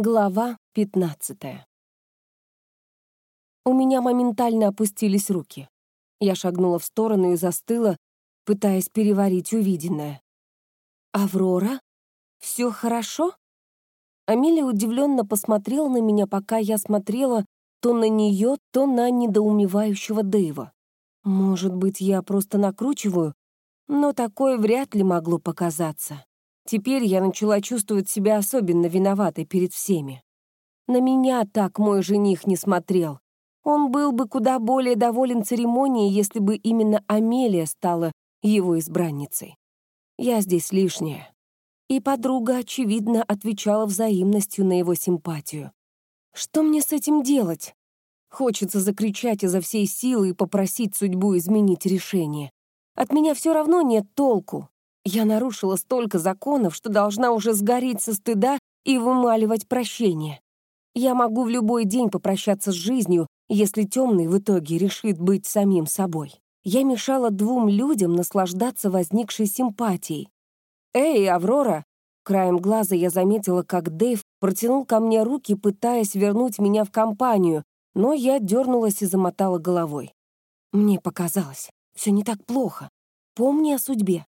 Глава 15 У меня моментально опустились руки. Я шагнула в сторону и застыла, пытаясь переварить увиденное. «Аврора? Все хорошо?» Амелия удивленно посмотрела на меня, пока я смотрела то на нее, то на недоумевающего Дэйва. Может быть, я просто накручиваю, но такое вряд ли могло показаться. Теперь я начала чувствовать себя особенно виноватой перед всеми. На меня так мой жених не смотрел. Он был бы куда более доволен церемонией, если бы именно Амелия стала его избранницей. Я здесь лишняя. И подруга, очевидно, отвечала взаимностью на его симпатию. Что мне с этим делать? Хочется закричать изо всей силы и попросить судьбу изменить решение. От меня все равно нет толку. Я нарушила столько законов, что должна уже сгореть со стыда и вымаливать прощение. Я могу в любой день попрощаться с жизнью, если темный в итоге решит быть самим собой. Я мешала двум людям наслаждаться возникшей симпатией. «Эй, Аврора!» Краем глаза я заметила, как Дэйв протянул ко мне руки, пытаясь вернуть меня в компанию, но я дернулась и замотала головой. Мне показалось, все не так плохо. Помни о судьбе.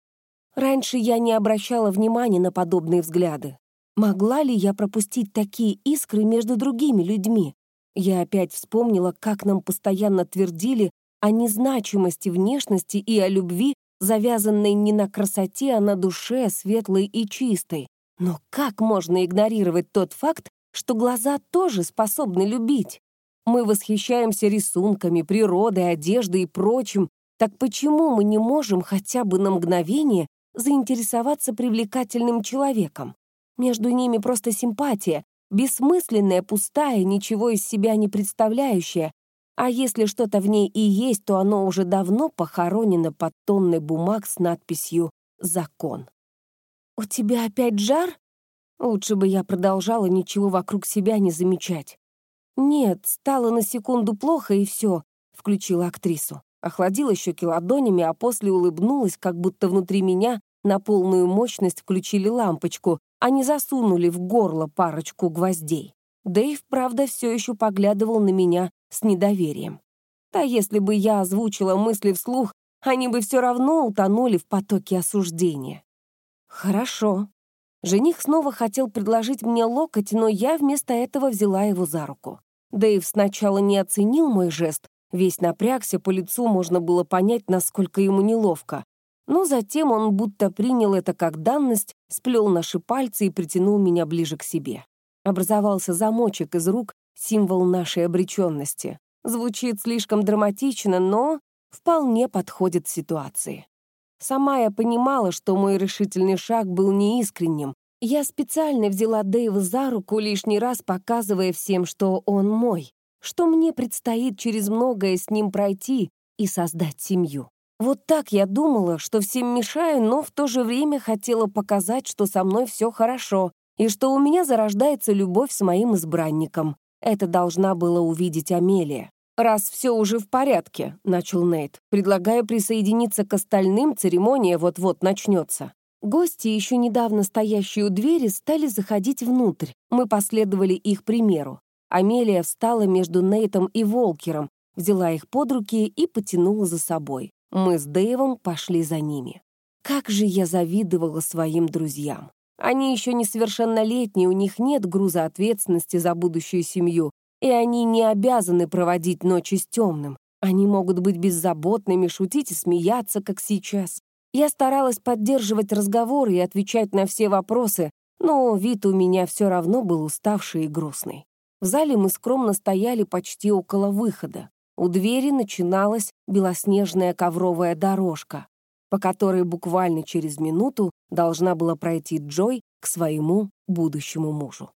Раньше я не обращала внимания на подобные взгляды. Могла ли я пропустить такие искры между другими людьми? Я опять вспомнила, как нам постоянно твердили о незначимости внешности и о любви, завязанной не на красоте, а на душе, светлой и чистой. Но как можно игнорировать тот факт, что глаза тоже способны любить? Мы восхищаемся рисунками, природой, одеждой и прочим. Так почему мы не можем хотя бы на мгновение заинтересоваться привлекательным человеком. Между ними просто симпатия, бессмысленная, пустая, ничего из себя не представляющая, а если что-то в ней и есть, то оно уже давно похоронено под тонной бумаг с надписью «Закон». «У тебя опять жар?» Лучше бы я продолжала ничего вокруг себя не замечать. «Нет, стало на секунду плохо, и все», — включила актрису охладила щеки ладонями, а после улыбнулась, как будто внутри меня на полную мощность включили лампочку, а не засунули в горло парочку гвоздей. Дэйв, правда, все еще поглядывал на меня с недоверием. Да если бы я озвучила мысли вслух, они бы все равно утонули в потоке осуждения. Хорошо. Жених снова хотел предложить мне локоть, но я вместо этого взяла его за руку. Дэйв сначала не оценил мой жест, Весь напрягся, по лицу можно было понять, насколько ему неловко. Но затем он будто принял это как данность, сплел наши пальцы и притянул меня ближе к себе. Образовался замочек из рук, символ нашей обреченности. Звучит слишком драматично, но вполне подходит ситуации. Сама я понимала, что мой решительный шаг был неискренним. Я специально взяла Дэйва за руку, лишний раз показывая всем, что он мой что мне предстоит через многое с ним пройти и создать семью. Вот так я думала, что всем мешаю, но в то же время хотела показать, что со мной все хорошо и что у меня зарождается любовь с моим избранником. Это должна была увидеть Амелия. «Раз все уже в порядке», — начал Нейт, «предлагаю присоединиться к остальным, церемония вот-вот начнется». Гости, еще недавно стоящие у двери, стали заходить внутрь. Мы последовали их примеру. Амелия встала между Нейтом и Волкером, взяла их под руки и потянула за собой. Мы с Дэйвом пошли за ними. Как же я завидовала своим друзьям. Они еще несовершеннолетние, у них нет груза ответственности за будущую семью, и они не обязаны проводить ночи с темным. Они могут быть беззаботными, шутить и смеяться, как сейчас. Я старалась поддерживать разговор и отвечать на все вопросы, но вид у меня все равно был уставший и грустный. В зале мы скромно стояли почти около выхода. У двери начиналась белоснежная ковровая дорожка, по которой буквально через минуту должна была пройти Джой к своему будущему мужу.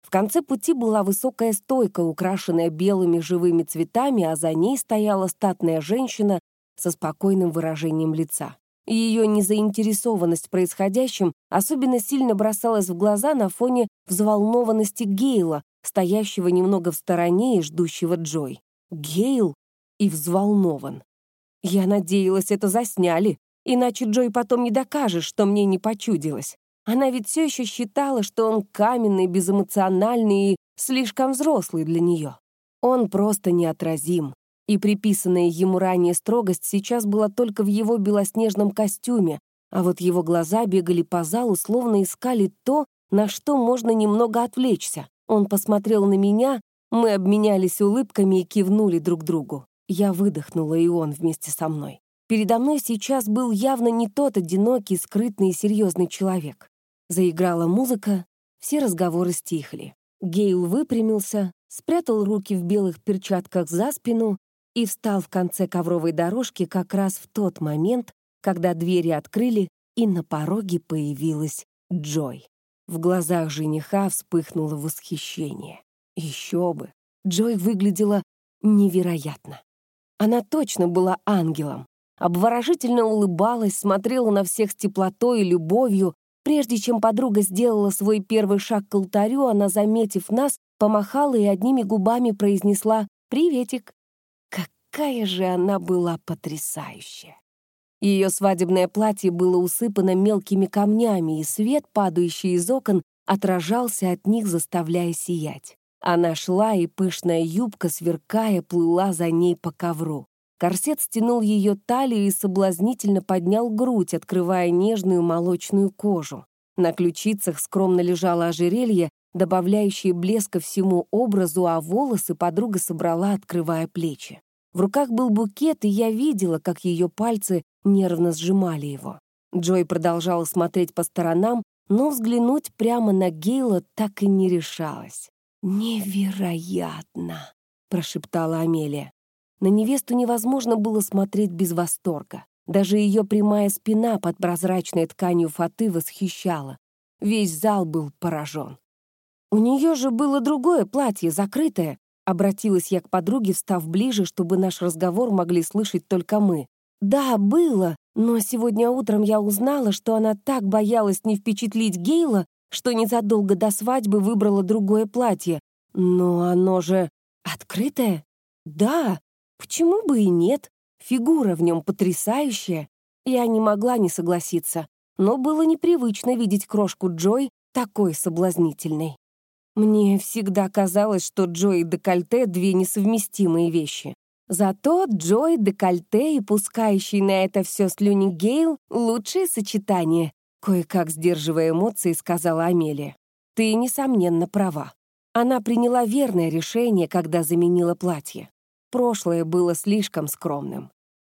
В конце пути была высокая стойка, украшенная белыми живыми цветами, а за ней стояла статная женщина со спокойным выражением лица. Ее незаинтересованность происходящим особенно сильно бросалась в глаза на фоне взволнованности Гейла, стоящего немного в стороне и ждущего Джой. Гейл и взволнован. Я надеялась, это засняли, иначе Джой потом не докажет, что мне не почудилось. Она ведь все еще считала, что он каменный, безэмоциональный и слишком взрослый для нее. Он просто неотразим. И приписанная ему ранее строгость сейчас была только в его белоснежном костюме, а вот его глаза бегали по залу, словно искали то, на что можно немного отвлечься. Он посмотрел на меня, мы обменялись улыбками и кивнули друг другу. Я выдохнула, и он вместе со мной. Передо мной сейчас был явно не тот одинокий, скрытный и серьезный человек. Заиграла музыка, все разговоры стихли. Гейл выпрямился, спрятал руки в белых перчатках за спину и встал в конце ковровой дорожки как раз в тот момент, когда двери открыли, и на пороге появилась Джой. В глазах жениха вспыхнуло восхищение. Еще бы! Джой выглядела невероятно. Она точно была ангелом. Обворожительно улыбалась, смотрела на всех с теплотой и любовью. Прежде чем подруга сделала свой первый шаг к алтарю, она, заметив нас, помахала и одними губами произнесла «Приветик». Какая же она была потрясающая! Ее свадебное платье было усыпано мелкими камнями, и свет, падающий из окон, отражался от них, заставляя сиять. Она шла, и пышная юбка, сверкая, плыла за ней по ковру. Корсет стянул ее талию и соблазнительно поднял грудь, открывая нежную молочную кожу. На ключицах скромно лежало ожерелье, добавляющее блеска всему образу, а волосы подруга собрала, открывая плечи. В руках был букет, и я видела, как ее пальцы нервно сжимали его. Джой продолжала смотреть по сторонам, но взглянуть прямо на Гейла так и не решалась. «Невероятно!» — прошептала Амелия. На невесту невозможно было смотреть без восторга. Даже ее прямая спина под прозрачной тканью фаты восхищала. Весь зал был поражен. «У нее же было другое платье, закрытое», — обратилась я к подруге, встав ближе, чтобы наш разговор могли слышать только мы. «Да, было, но сегодня утром я узнала, что она так боялась не впечатлить Гейла, что незадолго до свадьбы выбрала другое платье. Но оно же открытое? Да, почему бы и нет? Фигура в нем потрясающая. Я не могла не согласиться, но было непривычно видеть крошку Джой такой соблазнительной. Мне всегда казалось, что Джой и декольте — две несовместимые вещи. Зато Джой, декольте и пускающий на это все слюни Гейл — лучшее сочетание, Кое-как, сдерживая эмоции, сказала Амелия. «Ты, несомненно, права. Она приняла верное решение, когда заменила платье. Прошлое было слишком скромным.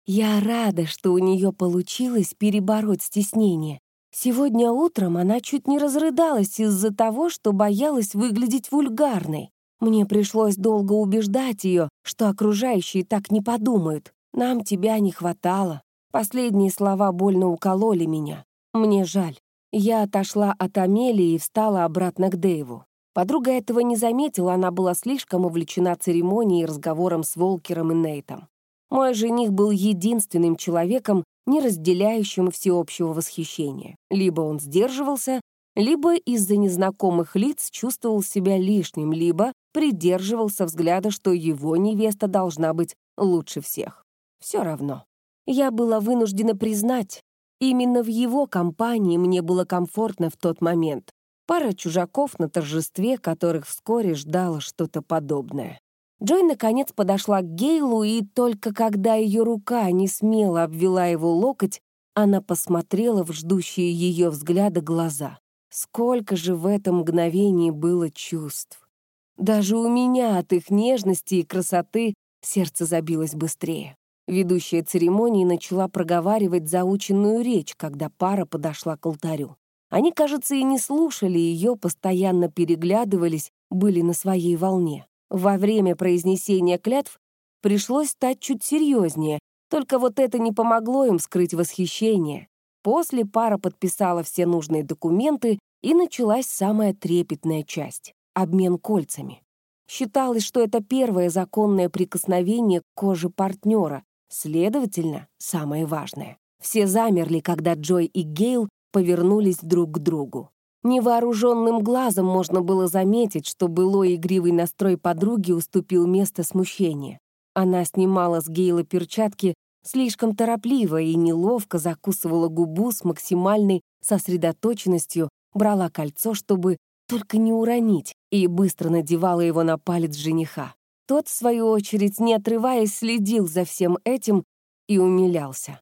Я рада, что у нее получилось перебороть стеснение. Сегодня утром она чуть не разрыдалась из-за того, что боялась выглядеть вульгарной. Мне пришлось долго убеждать ее, что окружающие так не подумают. Нам тебя не хватало. Последние слова больно укололи меня. Мне жаль. Я отошла от Амелии и встала обратно к Дэйву. Подруга этого не заметила, она была слишком увлечена церемонией и разговором с Волкером и Нейтом. Мой жених был единственным человеком, не разделяющим всеобщего восхищения. Либо он сдерживался, либо из-за незнакомых лиц чувствовал себя лишним, либо придерживался взгляда, что его невеста должна быть лучше всех. Все равно. Я была вынуждена признать, Именно в его компании мне было комфортно в тот момент. Пара чужаков на торжестве, которых вскоре ждало что-то подобное. Джой, наконец, подошла к Гейлу, и только когда ее рука не смело обвела его локоть, она посмотрела в ждущие ее взгляда глаза. Сколько же в этом мгновении было чувств. Даже у меня от их нежности и красоты сердце забилось быстрее. Ведущая церемонии начала проговаривать заученную речь, когда пара подошла к алтарю. Они, кажется, и не слушали ее, постоянно переглядывались, были на своей волне. Во время произнесения клятв пришлось стать чуть серьезнее, только вот это не помогло им скрыть восхищение. После пара подписала все нужные документы, и началась самая трепетная часть — обмен кольцами. Считалось, что это первое законное прикосновение к коже партнера, Следовательно, самое важное. Все замерли, когда Джой и Гейл повернулись друг к другу. Невооруженным глазом можно было заметить, что былой игривый настрой подруги уступил место смущения. Она снимала с Гейла перчатки слишком торопливо и неловко закусывала губу с максимальной сосредоточенностью, брала кольцо, чтобы только не уронить, и быстро надевала его на палец жениха. Тот, в свою очередь, не отрываясь, следил за всем этим и умилялся.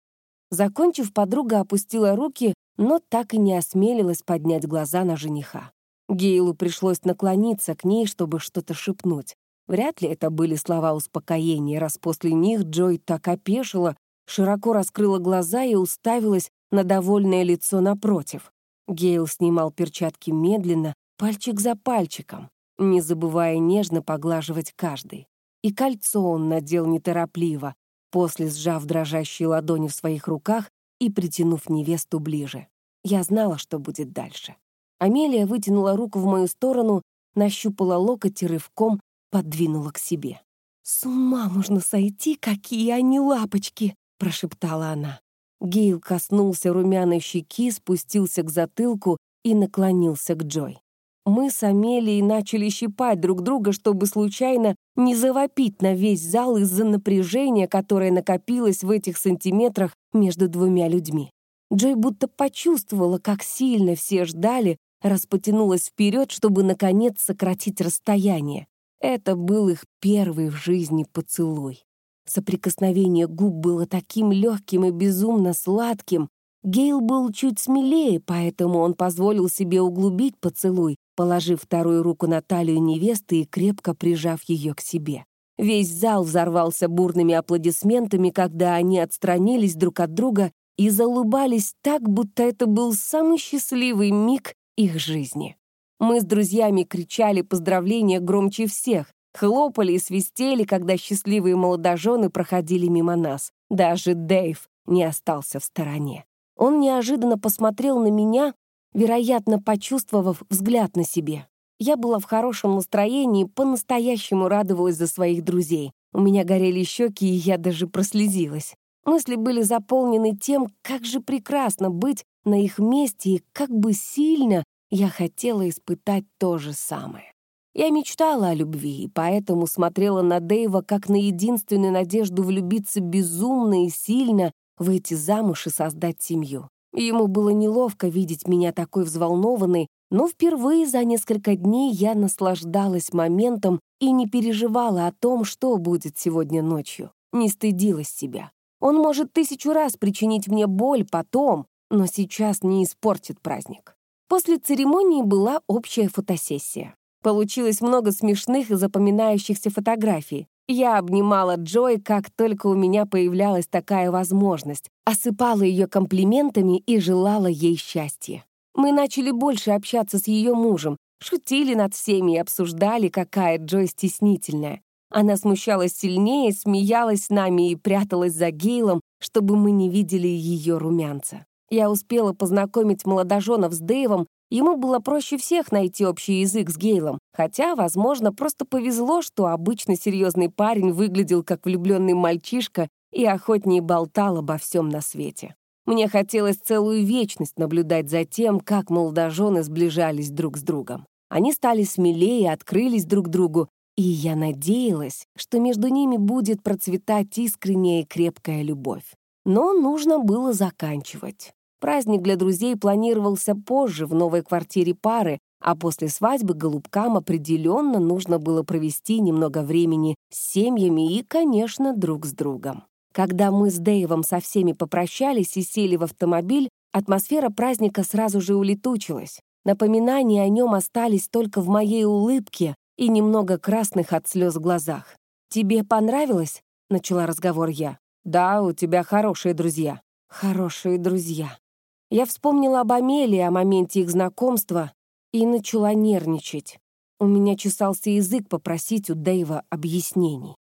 Закончив, подруга опустила руки, но так и не осмелилась поднять глаза на жениха. Гейлу пришлось наклониться к ней, чтобы что-то шепнуть. Вряд ли это были слова успокоения, раз после них Джой так опешила, широко раскрыла глаза и уставилась на довольное лицо напротив. Гейл снимал перчатки медленно, пальчик за пальчиком, не забывая нежно поглаживать каждый. И кольцо он надел неторопливо, после сжав дрожащие ладони в своих руках и притянув невесту ближе. Я знала, что будет дальше. Амелия вытянула руку в мою сторону, нащупала локоть и рывком подвинула к себе. «С ума можно сойти, какие они лапочки!» — прошептала она. Гейл коснулся румяной щеки, спустился к затылку и наклонился к Джой. Мы с Амелией начали щипать друг друга, чтобы случайно не завопить на весь зал из-за напряжения, которое накопилось в этих сантиметрах между двумя людьми. Джой будто почувствовала, как сильно все ждали, распотянулась вперед, чтобы, наконец, сократить расстояние. Это был их первый в жизни поцелуй. Соприкосновение губ было таким легким и безумно сладким. Гейл был чуть смелее, поэтому он позволил себе углубить поцелуй, положив вторую руку на талию невесты и крепко прижав ее к себе. Весь зал взорвался бурными аплодисментами, когда они отстранились друг от друга и залыбались так, будто это был самый счастливый миг их жизни. Мы с друзьями кричали поздравления громче всех, хлопали и свистели, когда счастливые молодожены проходили мимо нас. Даже Дэйв не остался в стороне. Он неожиданно посмотрел на меня, вероятно, почувствовав взгляд на себе. Я была в хорошем настроении, по-настоящему радовалась за своих друзей. У меня горели щеки, и я даже прослезилась. Мысли были заполнены тем, как же прекрасно быть на их месте и как бы сильно я хотела испытать то же самое. Я мечтала о любви, и поэтому смотрела на Дэйва как на единственную надежду влюбиться безумно и сильно, выйти замуж и создать семью. Ему было неловко видеть меня такой взволнованной, но впервые за несколько дней я наслаждалась моментом и не переживала о том, что будет сегодня ночью. Не стыдилась себя. Он может тысячу раз причинить мне боль потом, но сейчас не испортит праздник. После церемонии была общая фотосессия. Получилось много смешных и запоминающихся фотографий. Я обнимала Джой, как только у меня появлялась такая возможность, осыпала ее комплиментами и желала ей счастья. Мы начали больше общаться с ее мужем, шутили над всеми и обсуждали, какая Джой стеснительная. Она смущалась сильнее, смеялась с нами и пряталась за Гейлом, чтобы мы не видели ее румянца. Я успела познакомить молодоженов с Дэйвом, ему было проще всех найти общий язык с Гейлом, хотя, возможно, просто повезло, что обычно серьезный парень выглядел как влюбленный мальчишка и охотнее болтал обо всем на свете. Мне хотелось целую вечность наблюдать за тем, как молодожены сближались друг с другом. Они стали смелее, открылись друг другу, и я надеялась, что между ними будет процветать искренняя и крепкая любовь. Но нужно было заканчивать. Праздник для друзей планировался позже в новой квартире пары, а после свадьбы голубкам определенно нужно было провести немного времени с семьями и, конечно, друг с другом. Когда мы с Дэйвом со всеми попрощались и сели в автомобиль, атмосфера праздника сразу же улетучилась. Напоминания о нем остались только в моей улыбке и немного красных от слез глазах. «Тебе понравилось?» — начала разговор я. «Да, у тебя хорошие друзья». «Хорошие друзья». Я вспомнила об Амелии, о моменте их знакомства, и начала нервничать. У меня чесался язык попросить у Дэйва объяснений.